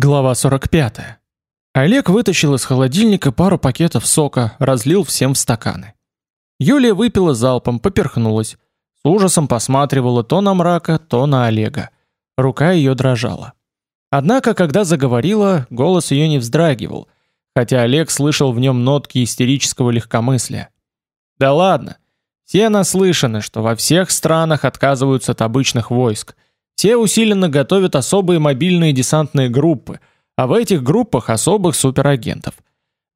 Глава 45. Олег вытащил из холодильника пару пакетов сока, разлил всем в стаканы. Юлия выпила залпом, поперхнулась. С ужасом посматривала то на мрака, то на Олега. Рука ее дрожала. Однако, когда заговорила, голос ее не вздрагивал, хотя Олег слышал в нем нотки истерического легкомыслия. Да ладно. Все наслышаны, что во всех странах отказываются от обычных войск – те усиленно готовят особые мобильные десантные группы, а в этих группах особых суперагентов.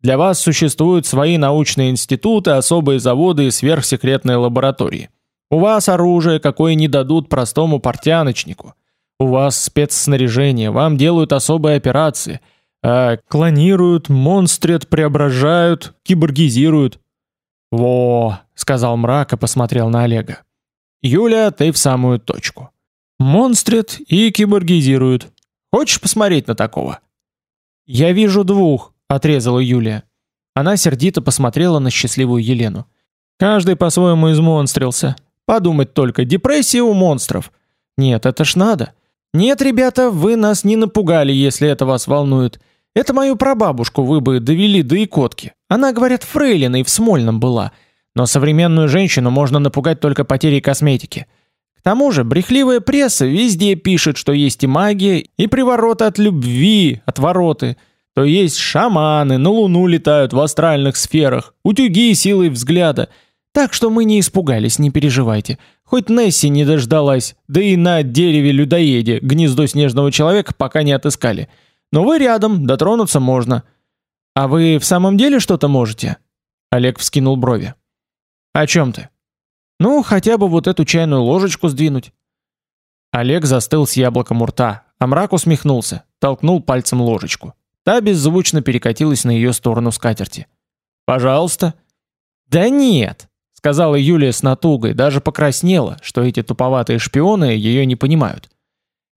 Для вас существуют свои научные институты, особые заводы и сверхсекретные лаборатории. У вас оружие, какое не дадут простому портяночнику. У вас спецснаряжение, вам делают особые операции. А клонируют, монстрят, преображают, киборгизируют. «Во!» — сказал мрак и посмотрел на Олега. «Юля, ты в самую точку. Монстрят и киборгизируют. Хочешь посмотреть на такого? Я вижу двух, отрезала Юлия. Она сердито посмотрела на счастливую Елену. Каждый по-своему измонстрился. Подумать только, депрессия у монстров. Нет, это ж надо. Нет, ребята, вы нас не напугали, если это вас волнует. Это мою прабабушку вы бы довели до икотки. Она, говорят, фрейлиной в Смольном была. Но современную женщину можно напугать только потерей косметики. Тому же, брехливая пресса везде пишет, что есть и магия, и привороты от любви, отвороты. То есть шаманы на Луну летают в астральных сферах, утюги силой взгляда. Так что мы не испугались, не переживайте. Хоть Несси не дождалась, да и на дереве-людоеде гнездо снежного человека пока не отыскали. Но вы рядом, дотронуться можно. А вы в самом деле что-то можете? Олег вскинул брови. О чем ты? Ну, хотя бы вот эту чайную ложечку сдвинуть. Олег застыл с яблоком у рта, а мрак усмехнулся, толкнул пальцем ложечку. Та беззвучно перекатилась на ее сторону скатерти. Пожалуйста. Да нет, сказала Юлия с натугой, даже покраснела, что эти туповатые шпионы ее не понимают.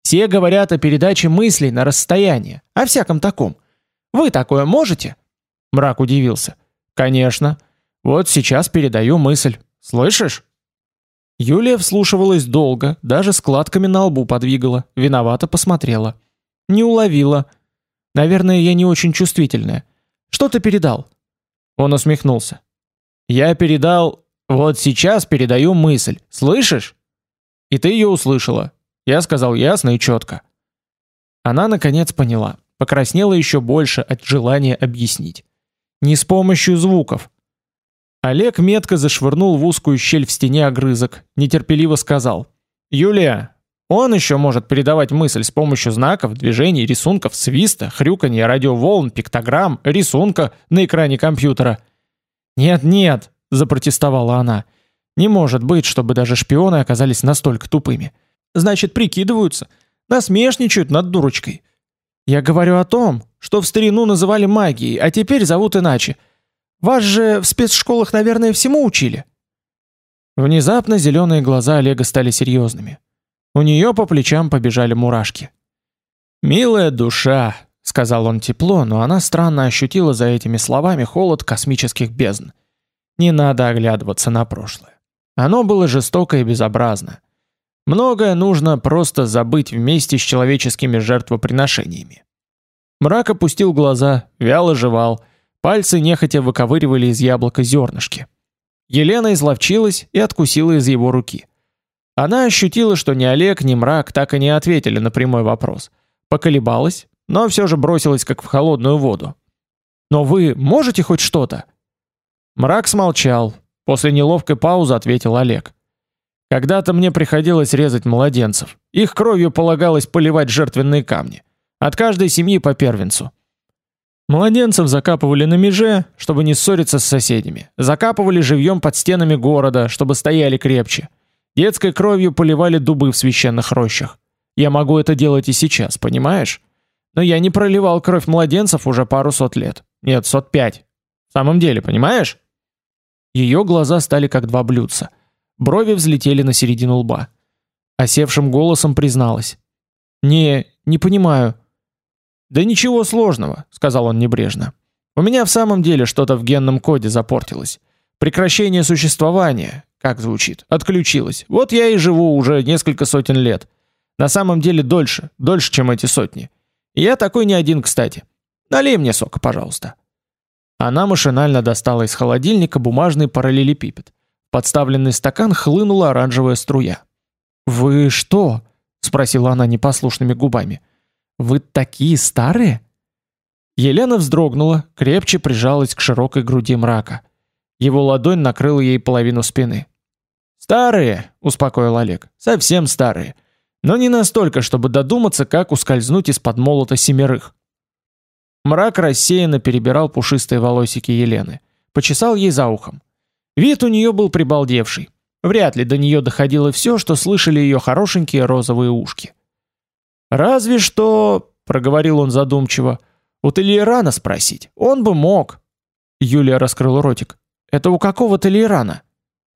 Все говорят о передаче мыслей на расстояние, о всяком таком. Вы такое можете? Мрак удивился. Конечно. Вот сейчас передаю мысль. Слышишь? Юлия вслушивалась долго, даже складками на лбу подвигала, виновато посмотрела. Не уловила. Наверное, я не очень чувствительная. Что ты передал? Он усмехнулся. Я передал, вот сейчас передаю мысль. Слышишь? И ты ее услышала. Я сказал ясно и четко. Она наконец поняла, покраснела еще больше от желания объяснить. Не с помощью звуков, Олег метко зашвырнул в узкую щель в стене огрызок, нетерпеливо сказал: "Юлия, он еще может передавать мысль с помощью знаков, движений, рисунков, свиста, хрюканья, радиоволн, пиктограмм, рисунка на экране компьютера". "Нет, нет", запротестовала она. "Не может быть, чтобы даже шпионы оказались настолько тупыми. Значит, прикидываются, насмешничают над дурочкой. Я говорю о том, что в старину называли магией, а теперь зовут иначе. Вас же в спецшколах, наверное, всему учили. Внезапно зеленые глаза Олега стали серьезными. У нее по плечам побежали мурашки. Милая душа, сказал он тепло, но она странно ощутила за этими словами холод космических бездн. Не надо оглядываться на прошлое. Оно было жестоко и безобразно. Многое нужно просто забыть вместе с человеческими жертвоприношениями. Мрак опустил глаза, вяло жевал Пальцы нехотя выковыривали из яблока зернышки. Елена изловчилась и откусила из его руки. Она ощутила, что ни Олег, ни Мрак так и не ответили на прямой вопрос. Поколебалась, но все же бросилась как в холодную воду. «Но вы можете хоть что-то?» Мрак смолчал. После неловкой паузы ответил Олег. «Когда-то мне приходилось резать младенцев. Их кровью полагалось поливать жертвенные камни. От каждой семьи по первенцу. Младенцев закапывали на меже, чтобы не ссориться с соседями. Закапывали живьем под стенами города, чтобы стояли крепче. Детской кровью поливали дубы в священных рощах. Я могу это делать и сейчас, понимаешь? Но я не проливал кровь младенцев уже пару сот лет. Нет, сот пять. В самом деле, понимаешь? Ее глаза стали как два блюдца. Брови взлетели на середину лба. Осевшим голосом призналась: "Не, не понимаю. Да ничего сложного, сказал он небрежно. У меня в самом деле что-то в генном коде запортилось. Прекращение существования, как звучит, отключилось. Вот я и живу уже несколько сотен лет. На самом деле дольше, дольше, чем эти сотни. Я такой не один, кстати. Налей мне сока, пожалуйста. Она машинально достала из холодильника бумажный параллелепипед. В подставленный стакан хлынула оранжевая струя. «Вы что?» — спросила она непослушными губами. «Вы такие старые?» Елена вздрогнула, крепче прижалась к широкой груди мрака. Его ладонь накрыла ей половину спины. «Старые», — успокоил Олег, — «совсем старые. Но не настолько, чтобы додуматься, как ускользнуть из-под молота семерых». Мрак рассеянно перебирал пушистые волосики Елены. Почесал ей за ухом. Вид у нее был прибалдевший. Вряд ли до нее доходило все, что слышали ее хорошенькие розовые ушки. «Разве что...» — проговорил он задумчиво. «У Толейрана спросить. Он бы мог». Юлия раскрыла ротик. «Это у какого Толейрана?»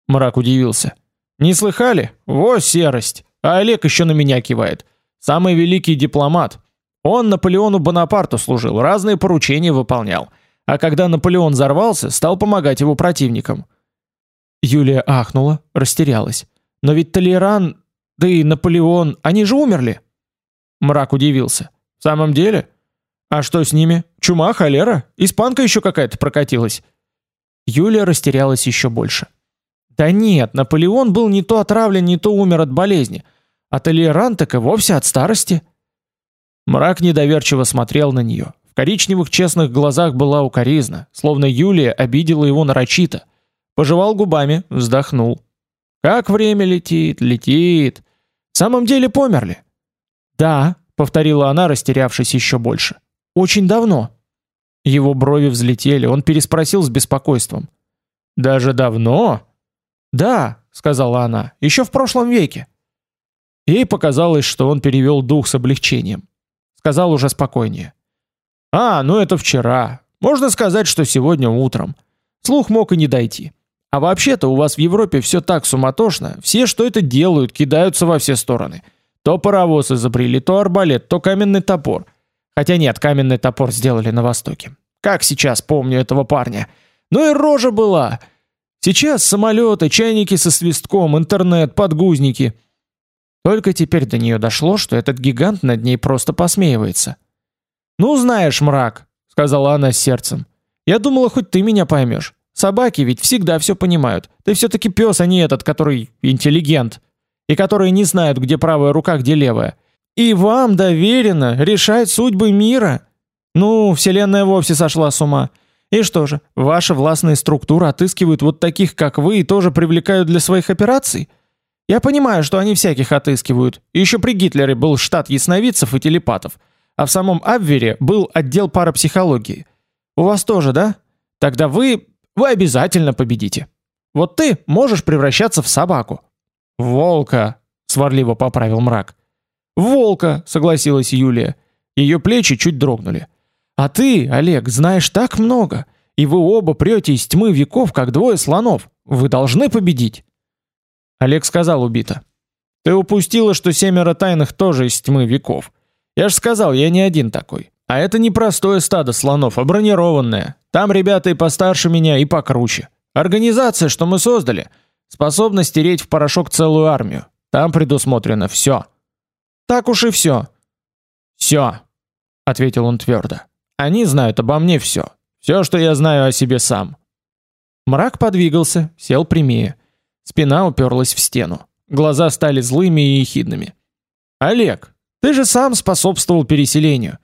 Мрак удивился. «Не слыхали? Во серость! А Олег еще на меня кивает. Самый великий дипломат. Он Наполеону Бонапарту служил, разные поручения выполнял. А когда Наполеон взорвался, стал помогать его противникам. Юлия ахнула, растерялась. Но ведь Толеран, да и Наполеон, они же умерли. Мрак удивился. В самом деле? А что с ними? Чума, холера? Испанка еще какая-то прокатилась. Юлия растерялась еще больше. Да нет, Наполеон был не то отравлен, не то умер от болезни. А Толеран так и вовсе от старости. Мрак недоверчиво смотрел на нее. В коричневых честных глазах была укоризна, словно Юлия обидела его нарочито. Пожевал губами, вздохнул. Как время летит, летит. В самом деле померли? Да, повторила она, растерявшись еще больше. Очень давно. Его брови взлетели, он переспросил с беспокойством. Даже давно? Да, сказала она. Еще в прошлом веке. Ей показалось, что он перевел дух с облегчением сказал уже спокойнее. А, ну это вчера. Можно сказать, что сегодня утром. Слух мог и не дойти. А вообще-то у вас в Европе все так суматошно, все что это делают, кидаются во все стороны. То паровоз изобрели, то арбалет, то каменный топор. Хотя нет, каменный топор сделали на Востоке. Как сейчас помню этого парня. Ну и рожа была. Сейчас самолеты, чайники со свистком, интернет, подгузники – только теперь до нее дошло, что этот гигант над ней просто посмеивается. "Ну, знаешь, мрак", сказала она с сердцем. "Я думала, хоть ты меня поймешь. Собаки ведь всегда все понимают. Ты все таки пес, а не этот, который интеллигент, и который не знает, где правая рука, где левая. И вам доверено решать судьбы мира. Ну, вселенная вовсе сошла с ума. И что же, ваши властные структуры отыскивают вот таких, как вы, и тоже привлекают для своих операций? Я понимаю, что они всяких отыскивают. Еще при Гитлере был штат ясновидцев и телепатов, а в самом Абвере был отдел парапсихологии. У вас тоже, да? Тогда вы вы обязательно победите. Вот ты можешь превращаться в собаку. Волка, сварливо поправил мрак. волка, согласилась Юлия. Ее плечи чуть дрогнули. А ты, Олег, знаешь так много, и вы оба прете из тьмы веков, как двое слонов. Вы должны победить. Олег сказал убито. Ты упустила, что семеро тайных тоже из тьмы веков. Я ж сказал, я не один такой. А это не простое стадо слонов, а бронированное. Там ребята и постарше меня, и покруче. Организация, что мы создали, способна стереть в порошок целую армию. Там предусмотрено все. Так уж и все. Все, ответил он твердо. Они знают обо мне все. Все, что я знаю о себе сам. Мрак подвигался, сел прямее. Спина уперлась в стену. Глаза стали злыми и ехидными. Олег, ты же сам способствовал переселению.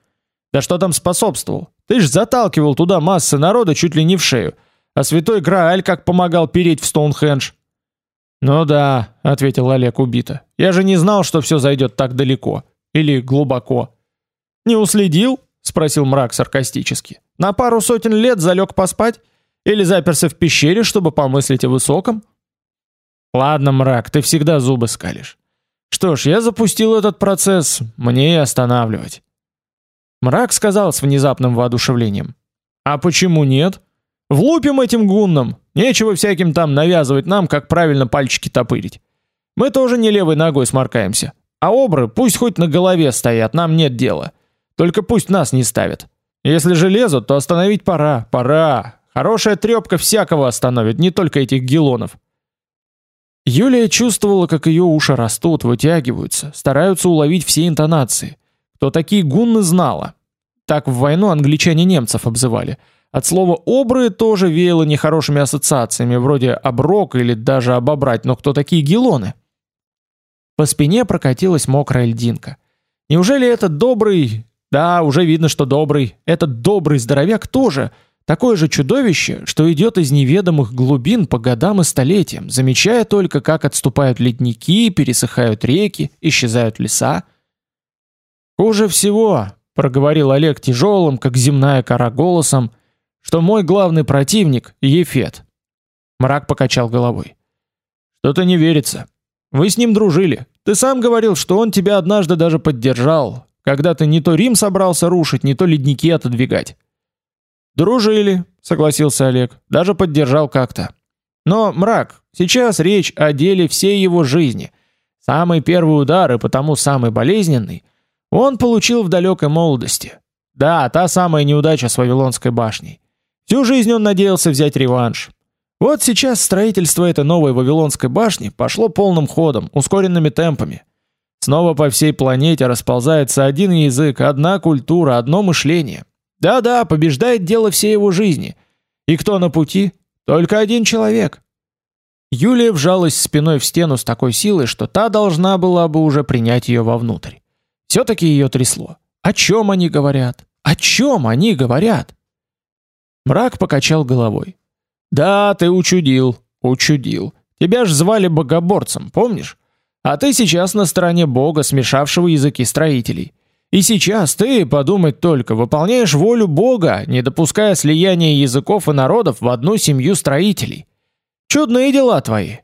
Да что там способствовал? Ты ж заталкивал туда массы народа чуть ли не в шею. А святой Грааль как помогал переть в Стоунхендж. Ну да, ответил Олег убито. Я же не знал, что все зайдет так далеко или глубоко. Не уследил? спросил мрак саркастически. На пару сотен лет залег поспать или заперся в пещере, чтобы помыслить о высоком? Ладно, мрак, ты всегда зубы скалишь. Что ж, я запустил этот процесс, мне и останавливать. Мрак сказал с внезапным воодушевлением: "А почему нет? Влупим этим гуннам. Нечего всяким там навязывать нам, как правильно пальчики топырить. Мы тоже не левой ногой сморкаемся. А обры пусть хоть на голове стоят, нам нет дела. Только пусть нас не ставят. Если же лезут, то остановить пора, пора. Хорошая трепка всякого остановит, не только этих гелонов. Юлия чувствовала, как ее уши растут, вытягиваются, стараются уловить все интонации. кто такие гунны знала. Так в войну англичане немцев обзывали. От слова обры тоже веяло нехорошими ассоциациями, вроде оброк или даже обобрать, но кто такие гелоны? По спине прокатилась мокрая льдинка. Неужели этот добрый, да, уже видно, что добрый, этот добрый здоровяк тоже такое же чудовище, что идет из неведомых глубин по годам и столетиям, замечая только, как отступают ледники, пересыхают реки, исчезают леса. Хуже всего, проговорил Олег тяжелым, как земная кора голосом, что мой главный противник Ефет. Мрак покачал головой. Что-то не верится. Вы с ним дружили. Ты сам говорил, что он тебя однажды даже поддержал, когда ты не то Рим собрался рушить, не то ледники отодвигать. Дружили, согласился Олег. Даже поддержал как-то. Но, мрак, сейчас речь о деле всей его жизни. Самый первый удар и потому самый болезненный он получил в далекой молодости. Да, та самая неудача с Вавилонской башней. Всю жизнь он надеялся взять реванш. Вот сейчас строительство этой новой Вавилонской башни пошло полным ходом, ускоренными темпами. Снова по всей планете расползается один язык, одна культура, одно мышление. Да-да, побеждает дело всей его жизни. И кто на пути? Только один человек. Юлия вжалась спиной в стену с такой силой, что та должна была бы уже принять ее вовнутрь. Все-таки ее трясло. О чем они говорят? О чем они говорят? Мрак покачал головой. Да, ты учудил, учудил. Тебя ж звали богоборцем, помнишь? А ты сейчас на стороне бога, смешавшего языки строителей. И сейчас ты, подумать только, выполняешь волю бога, не допуская слияния языков и народов в одну семью строителей. Чудные дела твои.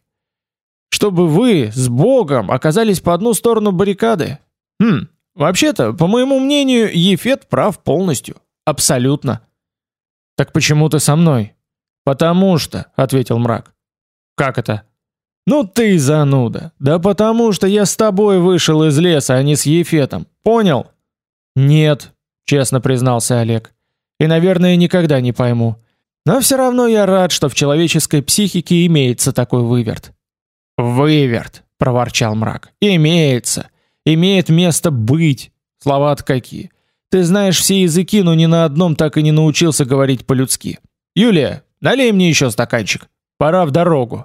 Чтобы вы с богом оказались по одну сторону баррикады, Хм, вообще-то, по моему мнению, Ефет прав полностью. Абсолютно. Так почему ты со мной? Потому что, ответил мрак. Как это? Ну ты зануда. Да потому что я с тобой вышел из леса, а не с Ефетом. Понял? Нет, честно признался Олег. И, наверное, никогда не пойму. Но все равно я рад, что в человеческой психике имеется такой выверт. Выверт, проворчал мрак. Имеется имеет место быть. Слова-то какие. Ты знаешь все языки, но ни на одном так и не научился говорить по-людски. Юлия, налей мне еще стаканчик. Пора в дорогу.